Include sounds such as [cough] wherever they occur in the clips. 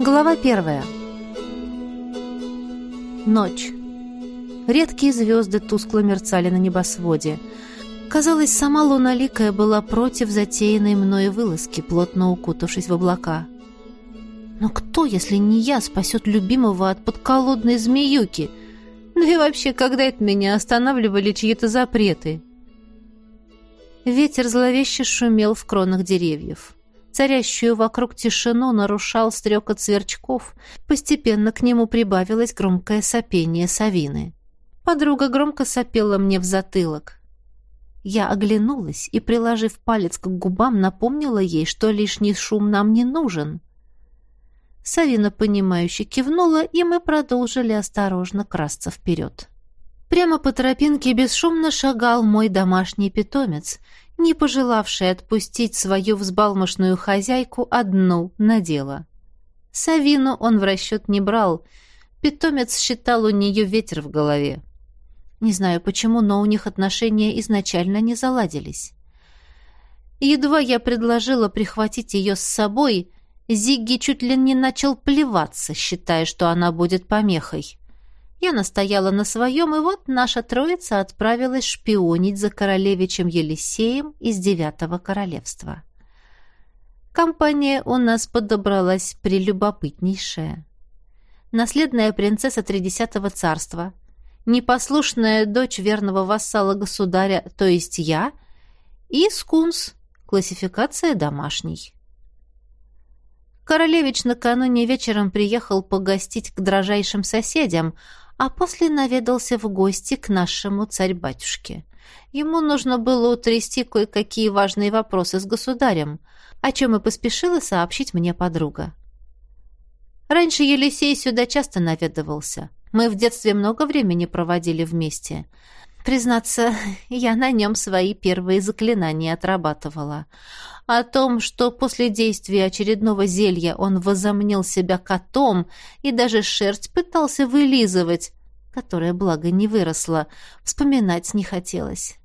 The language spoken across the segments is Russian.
Глава первая. Ночь. Редкие звезды тускло мерцали на небосводе. Казалось, сама Луналикая была против затеянной мною вылазки, плотно укутавшись в облака. Но кто, если не я, спасет любимого от подколодной змеюки? Ну и вообще, когда это меня останавливали чьи-то запреты? Ветер зловеще шумел в кронах деревьев. Царящую вокруг тишину нарушал стрекот сверчков. Постепенно к нему прибавилось громкое сопение совины. Подруга громко сопела мне в затылок. Я оглянулась и, приложив палец к губам, напомнила ей, что лишний шум нам не нужен. Савина, понимающе кивнула, и мы продолжили осторожно красться вперед. Прямо по тропинке бесшумно шагал мой домашний питомец, не пожелавший отпустить свою взбалмошную хозяйку одну на дело. Савину он в расчет не брал. Питомец считал у нее ветер в голове. Не знаю почему, но у них отношения изначально не заладились. Едва я предложила прихватить ее с собой, Зигги чуть ли не начал плеваться, считая, что она будет помехой. Я настояла на своем, и вот наша троица отправилась шпионить за королевичем Елисеем из Девятого Королевства. Компания у нас подобралась прелюбопытнейшая. Наследная принцесса Тридесятого царства, непослушная дочь верного вассала государя, то есть я, и скунс, классификация домашний. Королевич накануне вечером приехал погостить к дрожайшим соседям, а после наведался в гости к нашему царь-батюшке. Ему нужно было утрясти кое-какие важные вопросы с государем, о чем и поспешила сообщить мне подруга. Раньше Елисей сюда часто наведывался. Мы в детстве много времени проводили вместе. Признаться, [laughs] я на нем свои первые заклинания отрабатывала. О том, что после действия очередного зелья он возомнил себя котом и даже шерсть пытался вылизывать, которая, благо, не выросла, вспоминать не хотелось.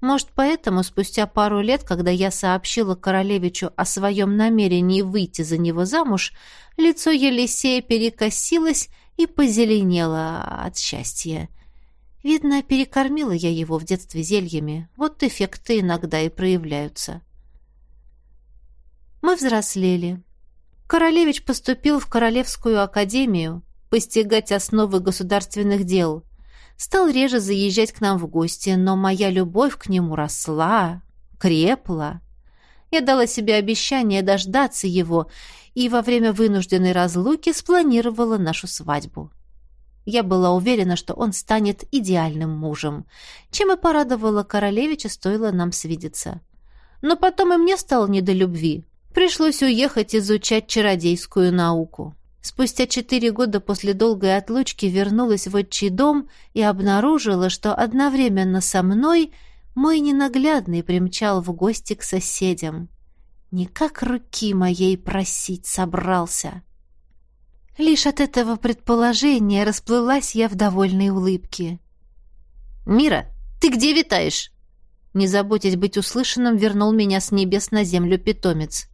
Может, поэтому спустя пару лет, когда я сообщила королевичу о своем намерении выйти за него замуж, лицо Елисея перекосилось и позеленело от счастья. Видно, перекормила я его в детстве зельями. Вот эффекты иногда и проявляются. Мы взрослели. Королевич поступил в Королевскую академию, постигать основы государственных дел. Стал реже заезжать к нам в гости, но моя любовь к нему росла, крепла. Я дала себе обещание дождаться его и во время вынужденной разлуки спланировала нашу свадьбу. Я была уверена, что он станет идеальным мужем, чем и порадовала королевича, стоило нам свидеться. Но потом и мне стало не до любви. Пришлось уехать изучать чародейскую науку. Спустя четыре года после долгой отлучки вернулась в отчий дом и обнаружила, что одновременно со мной мой ненаглядный примчал в гости к соседям. Никак руки моей просить собрался. Лишь от этого предположения расплылась я в довольной улыбке. «Мира, ты где витаешь?» Не заботясь быть услышанным, вернул меня с небес на землю питомец.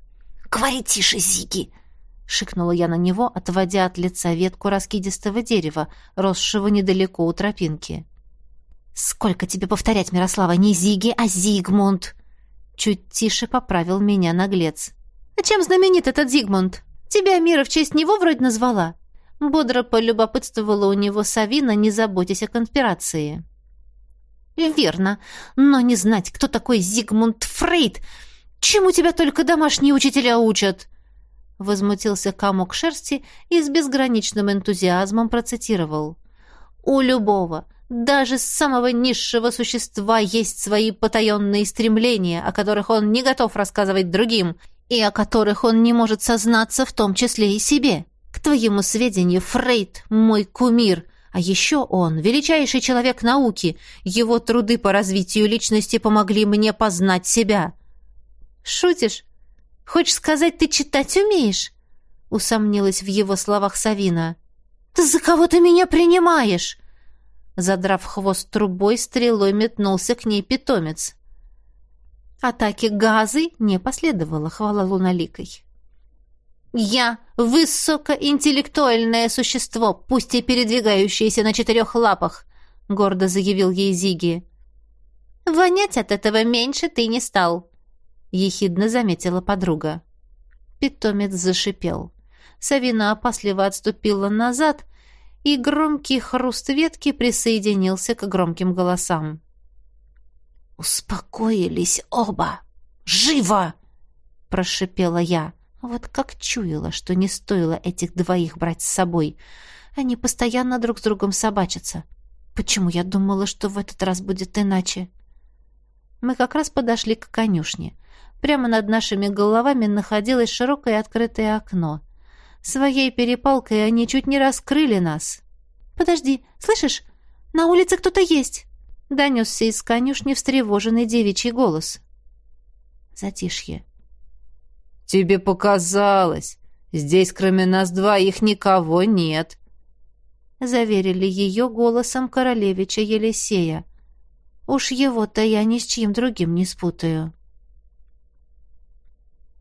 «Говори тише, Зиги!» — шикнула я на него, отводя от лица ветку раскидистого дерева, росшего недалеко у тропинки. «Сколько тебе повторять, Мирослава, не Зиги, а Зигмунд!» Чуть тише поправил меня наглец. «А чем знаменит этот Зигмунд?» Тебя Мира в честь него вроде назвала». Бодро полюбопытствовала у него Савина, не заботясь о конспирации. «Верно. Но не знать, кто такой Зигмунд Фрейд. Чему тебя только домашние учителя учат?» Возмутился комок шерсти и с безграничным энтузиазмом процитировал. «У любого, даже самого низшего существа есть свои потаенные стремления, о которых он не готов рассказывать другим, и о которых он не может сознаться, в том числе и себе. К твоему сведению, Фрейд — мой кумир, а еще он — величайший человек науки. Его труды по развитию личности помогли мне познать себя». «Шутишь? Хочешь сказать, ты читать умеешь?» — усомнилась в его словах Савина. «Ты за кого ты меня принимаешь?» Задрав хвост трубой, стрелой метнулся к ней питомец. Атаки газы не последовало, хвала луналикой. Я высокоинтеллектуальное существо, пусть и передвигающееся на четырех лапах, гордо заявил ей Зиги. Вонять от этого меньше ты не стал, ехидно заметила подруга. Питомец зашипел. Савина опасливо отступила назад, и громкий хруст ветки присоединился к громким голосам. «Успокоились оба! Живо!» — прошипела я. Вот как чуяла, что не стоило этих двоих брать с собой. Они постоянно друг с другом собачатся. Почему я думала, что в этот раз будет иначе? Мы как раз подошли к конюшне. Прямо над нашими головами находилось широкое открытое окно. Своей перепалкой они чуть не раскрыли нас. «Подожди, слышишь? На улице кто-то есть!» Донесся из конюшни встревоженный девичий голос. Затишье. «Тебе показалось. Здесь кроме нас двоих никого нет», — заверили ее голосом королевича Елисея. «Уж его-то я ни с чьим другим не спутаю».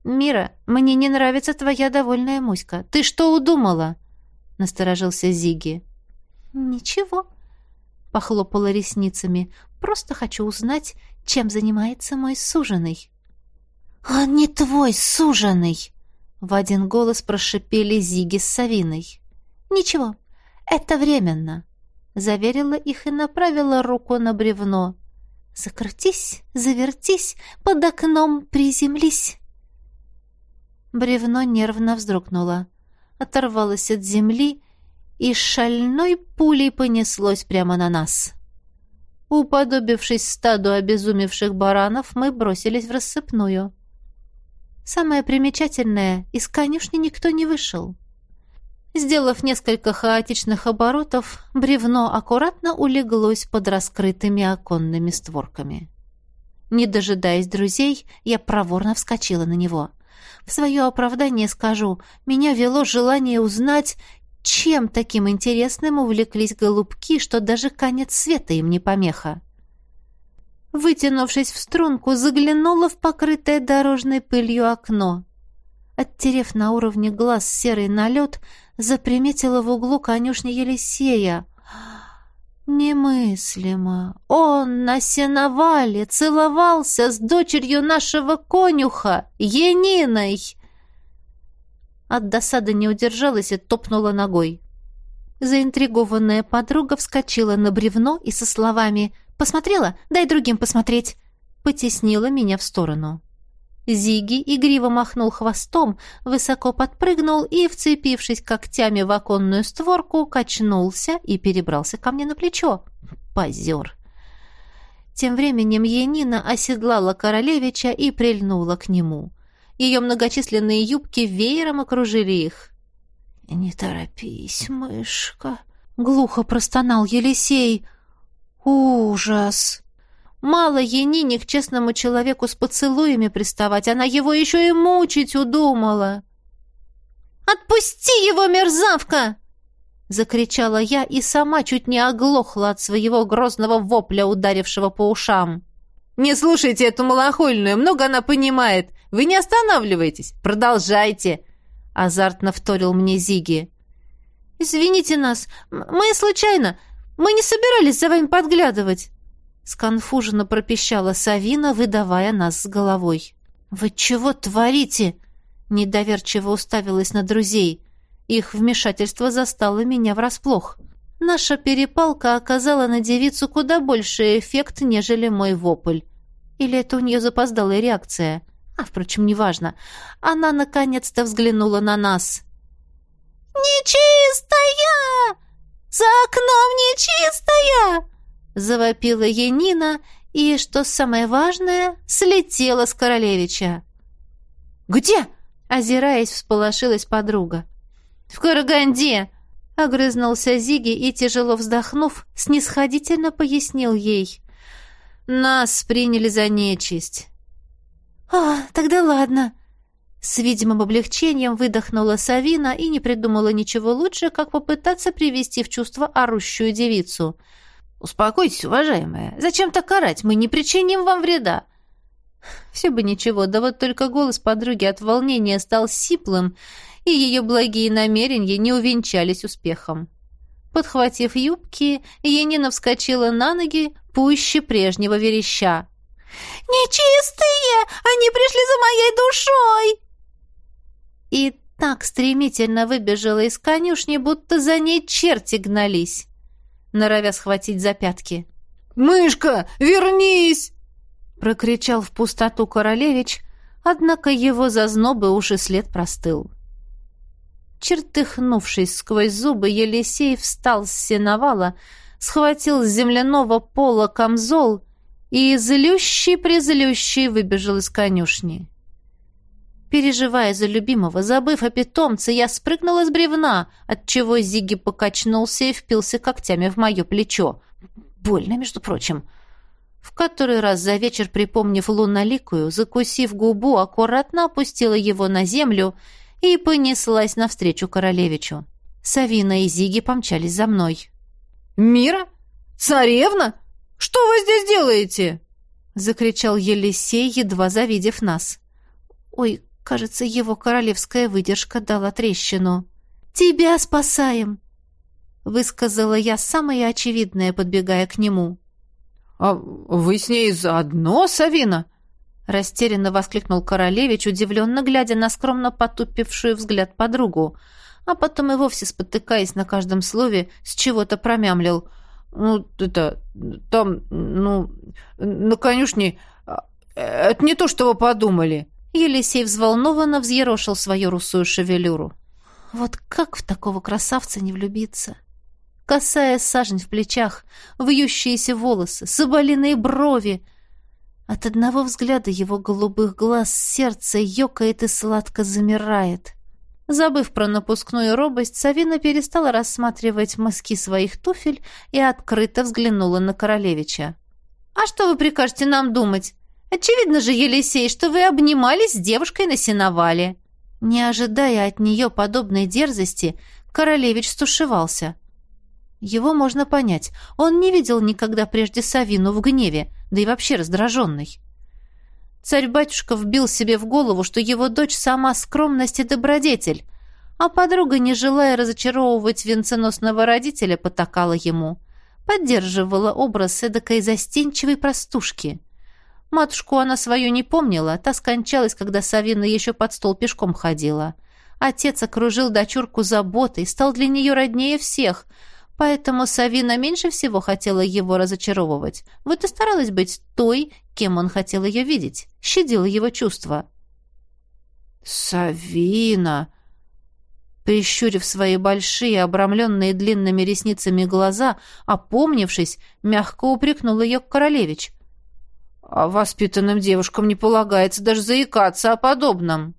«Мира, мне не нравится твоя довольная Муська. Ты что удумала?» — насторожился Зиги. «Ничего», — похлопала ресницами. «Просто хочу узнать, чем занимается мой суженый». «Он не твой суженый!» — в один голос прошипели Зиги с Савиной. «Ничего, это временно», — заверила их и направила руку на бревно. «Закрутись, завертись, под окном приземлись». Бревно нервно вздрогнуло, оторвалось от земли и шальной пулей понеслось прямо на нас. Уподобившись стаду обезумевших баранов, мы бросились в рассыпную. Самое примечательное, из конюшни никто не вышел. Сделав несколько хаотичных оборотов, бревно аккуратно улеглось под раскрытыми оконными створками. Не дожидаясь друзей, я проворно вскочила на него. В свое оправдание скажу, меня вело желание узнать, чем таким интересным увлеклись голубки, что даже конец света им не помеха вытянувшись в струнку, заглянула в покрытое дорожной пылью окно. Оттерев на уровне глаз серый налет, заприметила в углу конюшни Елисея. Немыслимо. Он на сеновале целовался с дочерью нашего конюха, Ениной. От досады не удержалась и топнула ногой. Заинтригованная подруга вскочила на бревно и со словами Посмотрела? Дай другим посмотреть!» Потеснила меня в сторону. Зиги игриво махнул хвостом, высоко подпрыгнул и, вцепившись когтями в оконную створку, качнулся и перебрался ко мне на плечо. Позер! Тем временем Енина оседлала королевича и прильнула к нему. Ее многочисленные юбки веером окружили их. «Не торопись, мышка!» — глухо простонал Елисей — Ужас! Мало Енине к честному человеку с поцелуями приставать, она его еще и мучить удумала. «Отпусти его, мерзавка!» Закричала я и сама чуть не оглохла от своего грозного вопля, ударившего по ушам. «Не слушайте эту малохольную, много она понимает. Вы не останавливайтесь, продолжайте!» Азартно вторил мне Зиги. «Извините нас, мы случайно. Мы не собирались за вами подглядывать!» Сконфуженно пропищала Савина, выдавая нас с головой. «Вы чего творите?» Недоверчиво уставилась на друзей. Их вмешательство застало меня врасплох. Наша перепалка оказала на девицу куда больший эффект, нежели мой вопль. Или это у нее запоздалая реакция? А, впрочем, неважно. Она наконец-то взглянула на нас. «Нечистая!» «За окном нечистая!» — завопила Енина и, что самое важное, слетела с королевича. «Где?» — озираясь, всполошилась подруга. «В Караганде!» — огрызнулся Зиги и, тяжело вздохнув, снисходительно пояснил ей. «Нас приняли за нечисть». «А, тогда ладно», с видимым облегчением выдохнула Савина и не придумала ничего лучше, как попытаться привести в чувство орущую девицу. «Успокойтесь, уважаемая. Зачем так карать? Мы не причиним вам вреда». Все бы ничего, да вот только голос подруги от волнения стал сиплым, и ее благие намерения не увенчались успехом. Подхватив юбки, Янина вскочила на ноги, пуще прежнего вереща. «Нечистые! Они пришли за моей душой!» И так стремительно выбежала из конюшни, будто за ней черти гнались, норовя схватить за пятки. «Мышка, вернись!» прокричал в пустоту королевич, однако его зазнобы уж и след простыл. Чертыхнувшись сквозь зубы, Елисей встал с сеновала, схватил с земляного пола камзол и, злющий-призлющий, выбежал из конюшни. Переживая за любимого, забыв о питомце, я спрыгнула с бревна, отчего Зиги покачнулся и впился когтями в мое плечо. Больно, между прочим. В который раз за вечер, припомнив лунноликую, закусив губу, аккуратно опустила его на землю и понеслась навстречу королевичу. Савина и Зиги помчались за мной. «Мира? Царевна? Что вы здесь делаете?» — закричал Елисей, едва завидев нас. «Ой, кажется, его королевская выдержка дала трещину. Тебя спасаем!» — высказала я самое очевидное, подбегая к нему. «А вы с ней заодно, Савина?» Растерянно воскликнул королевич, удивленно глядя на скромно потупившую взгляд подругу, а потом и вовсе спотыкаясь на каждом слове, с чего-то промямлил. «Ну, это... там... ну... на конюшне... А, это не то, что вы подумали». Елисей взволнованно взъерошил свою русую шевелюру. «Вот как в такого красавца не влюбиться?» косая сажень в плечах, вьющиеся волосы, соболиные брови. От одного взгляда его голубых глаз сердце ёкает и сладко замирает. Забыв про напускную робость, Савина перестала рассматривать мыски своих туфель и открыто взглянула на королевича. «А что вы прикажете нам думать? Очевидно же, Елисей, что вы обнимались с девушкой на сеновале». Не ожидая от нее подобной дерзости, королевич стушевался – его можно понять. Он не видел никогда прежде Савину в гневе, да и вообще раздраженный. Царь-батюшка вбил себе в голову, что его дочь сама скромность и добродетель, а подруга, не желая разочаровывать венценосного родителя, потакала ему. Поддерживала образ эдакой застенчивой простушки. Матушку она свою не помнила, та скончалась, когда Савина еще под стол пешком ходила. Отец окружил дочурку заботой, стал для нее роднее всех — Поэтому Савина меньше всего хотела его разочаровывать. Вот и старалась быть той, кем он хотел ее видеть. Щадила его чувства. «Савина!» Прищурив свои большие, обрамленные длинными ресницами глаза, опомнившись, мягко упрекнул ее королевич. «А воспитанным девушкам не полагается даже заикаться о подобном».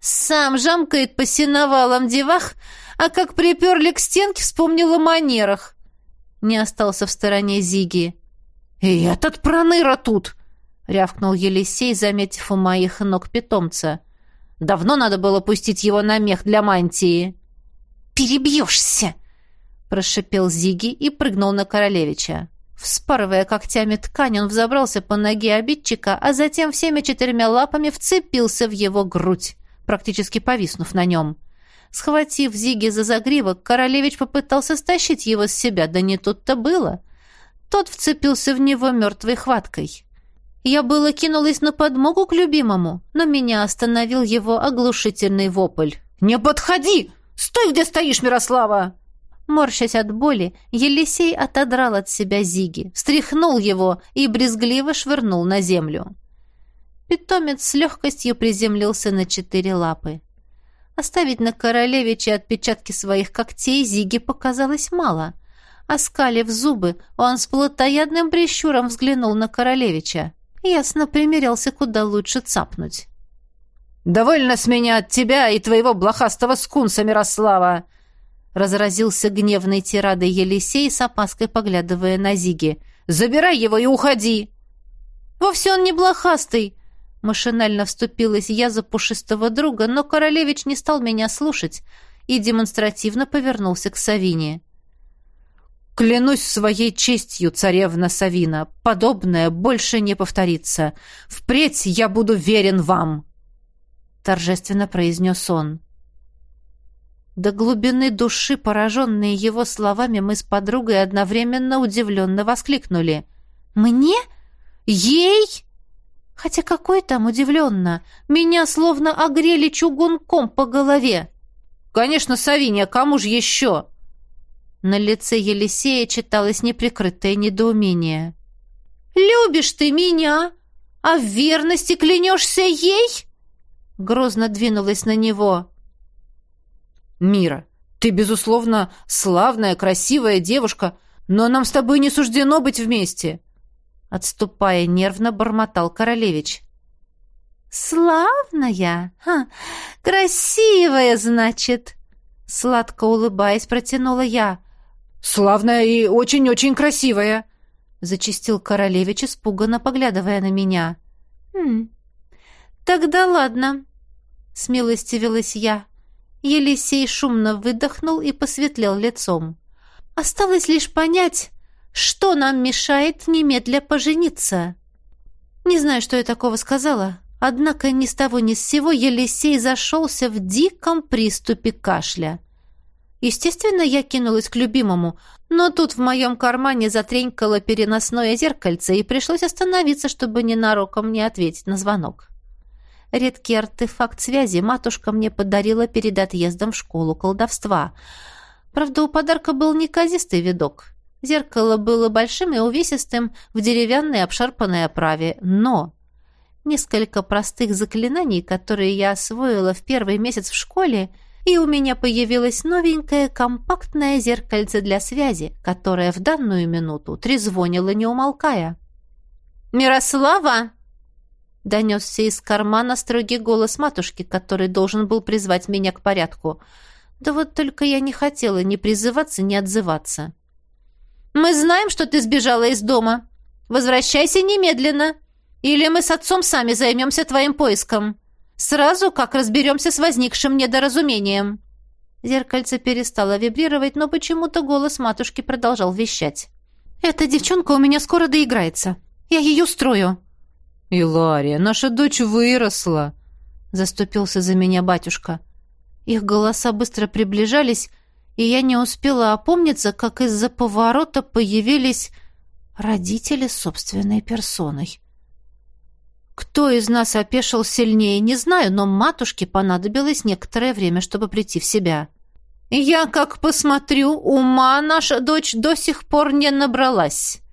«Сам жамкает по сеновалам девах, а как приперли к стенке, вспомнил о манерах. Не остался в стороне Зиги. «И этот проныра тут!» — рявкнул Елисей, заметив у моих ног питомца. «Давно надо было пустить его на мех для мантии». «Перебьешься!» — прошипел Зиги и прыгнул на королевича. Вспарывая когтями ткань, он взобрался по ноге обидчика, а затем всеми четырьмя лапами вцепился в его грудь, практически повиснув на нем. Схватив Зиги за загривок, королевич попытался стащить его с себя, да не тут-то было. Тот вцепился в него мертвой хваткой. Я было кинулась на подмогу к любимому, но меня остановил его оглушительный вопль. «Не подходи! Стой, где стоишь, Мирослава!» Морщась от боли, Елисей отодрал от себя Зиги, встряхнул его и брезгливо швырнул на землю. Питомец с легкостью приземлился на четыре лапы. Оставить на королевиче отпечатки своих когтей Зиге показалось мало. Оскалив зубы, он с плотоядным прищуром взглянул на королевича. Ясно примерялся, куда лучше цапнуть. «Довольно с меня от тебя и твоего блохастого скунса, Мирослава!» Разразился гневной тирадой Елисей, с опаской поглядывая на Зиги. «Забирай его и уходи!» «Вовсе он не блохастый!» Машинально вступилась я за пушистого друга, но королевич не стал меня слушать и демонстративно повернулся к Савине. Клянусь своей честью, царевна Савина, подобное больше не повторится. Впредь я буду верен вам!» Торжественно произнес он. До глубины души, пораженные его словами, мы с подругой одновременно удивленно воскликнули. «Мне? Ей?» Хотя какой там удивленно. Меня словно огрели чугунком по голове. «Конечно, Савиния, кому же еще?» На лице Елисея читалось неприкрытое недоумение. «Любишь ты меня, а в верности клянешься ей?» Грозно двинулась на него. «Мира, ты, безусловно, славная, красивая девушка, но нам с тобой не суждено быть вместе!» Отступая нервно, бормотал королевич. «Славная? Ха, красивая, значит!» Сладко улыбаясь, протянула я. «Славная и очень-очень красивая!» Зачистил королевич, испуганно поглядывая на меня. «Хм, тогда ладно», — смилостивилась я. Елисей шумно выдохнул и посветлел лицом. «Осталось лишь понять, что нам мешает немедля пожениться?» Не знаю, что я такого сказала, однако ни с того ни с сего Елисей зашелся в диком приступе кашля. Естественно, я кинулась к любимому, но тут в моем кармане затренькало переносное зеркальце, и пришлось остановиться, чтобы ненароком не ответить на звонок. Редкий артефакт связи матушка мне подарила перед отъездом в школу колдовства. Правда, у подарка был неказистый видок. Зеркало было большим и увесистым, в деревянной обшарпанной оправе, но... Несколько простых заклинаний, которые я освоила в первый месяц в школе, и у меня появилось новенькое компактное зеркальце для связи, которое в данную минуту трезвонило, не умолкая. «Мирослава!» — донесся из кармана строгий голос матушки, который должен был призвать меня к порядку. Да вот только я не хотела ни призываться, ни отзываться. «Мы знаем, что ты сбежала из дома. Возвращайся немедленно, или мы с отцом сами займемся твоим поиском». Сразу, как разберемся с возникшим недоразумением». Зеркальце перестало вибрировать, но почему-то голос матушки продолжал вещать. «Эта девчонка у меня скоро доиграется. Я ее строю». «Илария, наша дочь выросла», — заступился за меня батюшка. Их голоса быстро приближались, и я не успела опомниться, как из-за поворота появились родители собственной персоной. Кто из нас опешил сильнее, не знаю, но матушке понадобилось некоторое время, чтобы прийти в себя. «Я, как посмотрю, ума наша дочь до сих пор не набралась»,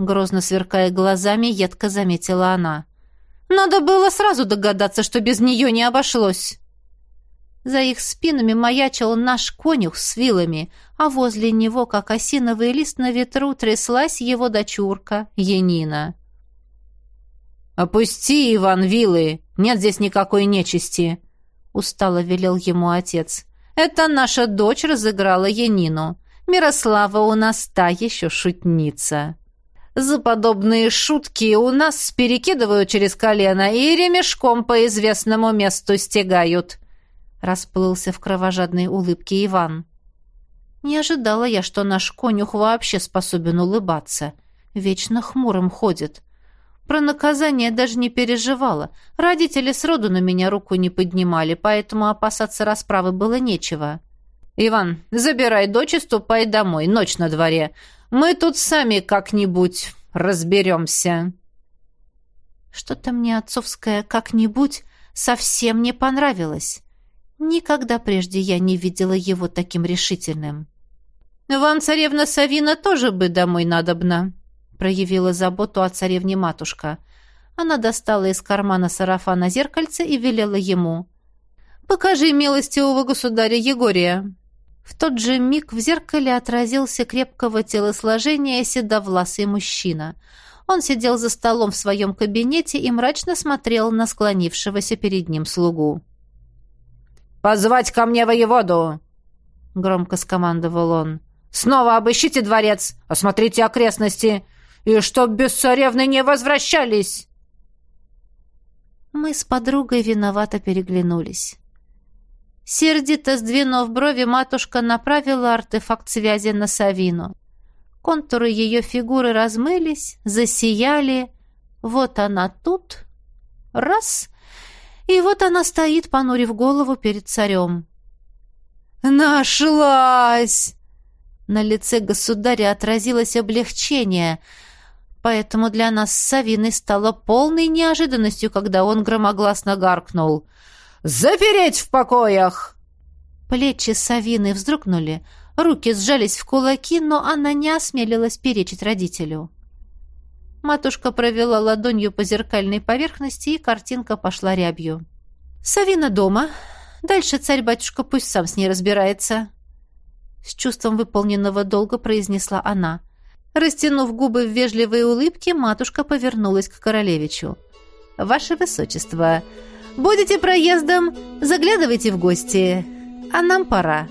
грозно сверкая глазами, едко заметила она. «Надо было сразу догадаться, что без нее не обошлось». За их спинами маячил наш конюх с вилами, а возле него, как осиновый лист на ветру, тряслась его дочурка, Янина. «Опусти, Иван, вилы! Нет здесь никакой нечисти!» — устало велел ему отец. «Это наша дочь разыграла Янину. Мирослава у нас та еще шутница. За подобные шутки у нас перекидывают через колено и ремешком по известному месту стегают», — расплылся в кровожадной улыбке Иван. Не ожидала я, что наш конюх вообще способен улыбаться. Вечно хмурым ходит. Про наказание даже не переживала. Родители сроду на меня руку не поднимали, поэтому опасаться расправы было нечего. «Иван, забирай дочь и ступай домой. Ночь на дворе. Мы тут сами как-нибудь разберемся». Что-то мне отцовское «как-нибудь» совсем не понравилось. Никогда прежде я не видела его таким решительным. «Вам, царевна Савина, тоже бы домой надобно», проявила заботу о царевне матушка. Она достала из кармана сарафана зеркальце и велела ему. «Покажи милостивого государя Егория». В тот же миг в зеркале отразился крепкого телосложения седовласый мужчина. Он сидел за столом в своем кабинете и мрачно смотрел на склонившегося перед ним слугу. «Позвать ко мне воеводу!» — громко скомандовал он. «Снова обыщите дворец, осмотрите окрестности и чтоб без царевны не возвращались!» Мы с подругой виновато переглянулись. Сердито сдвинув брови, матушка направила артефакт связи на Савину. Контуры ее фигуры размылись, засияли. Вот она тут. Раз. И вот она стоит, понурив голову перед царем. «Нашлась!» На лице государя отразилось облегчение, поэтому для нас с Савиной стало полной неожиданностью, когда он громогласно гаркнул. «Запереть в покоях!» Плечи Савины вздрогнули, руки сжались в кулаки, но она не осмелилась перечить родителю. Матушка провела ладонью по зеркальной поверхности, и картинка пошла рябью. «Савина дома. Дальше царь-батюшка пусть сам с ней разбирается», — с чувством выполненного долга произнесла она. Растянув губы в вежливой улыбке, матушка повернулась к королевичу. «Ваше высочество, будете проездом, заглядывайте в гости, а нам пора».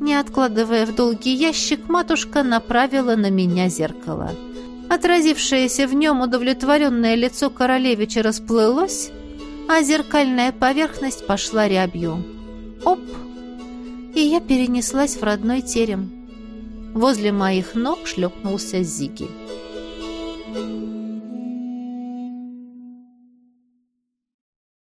Не откладывая в долгий ящик, матушка направила на меня зеркало. Отразившееся в нем удовлетворенное лицо королевича расплылось, а зеркальная поверхность пошла рябью. Оп! И я перенеслась в родной терем. Возле моих ног шлепнулся Зиги. Thank you.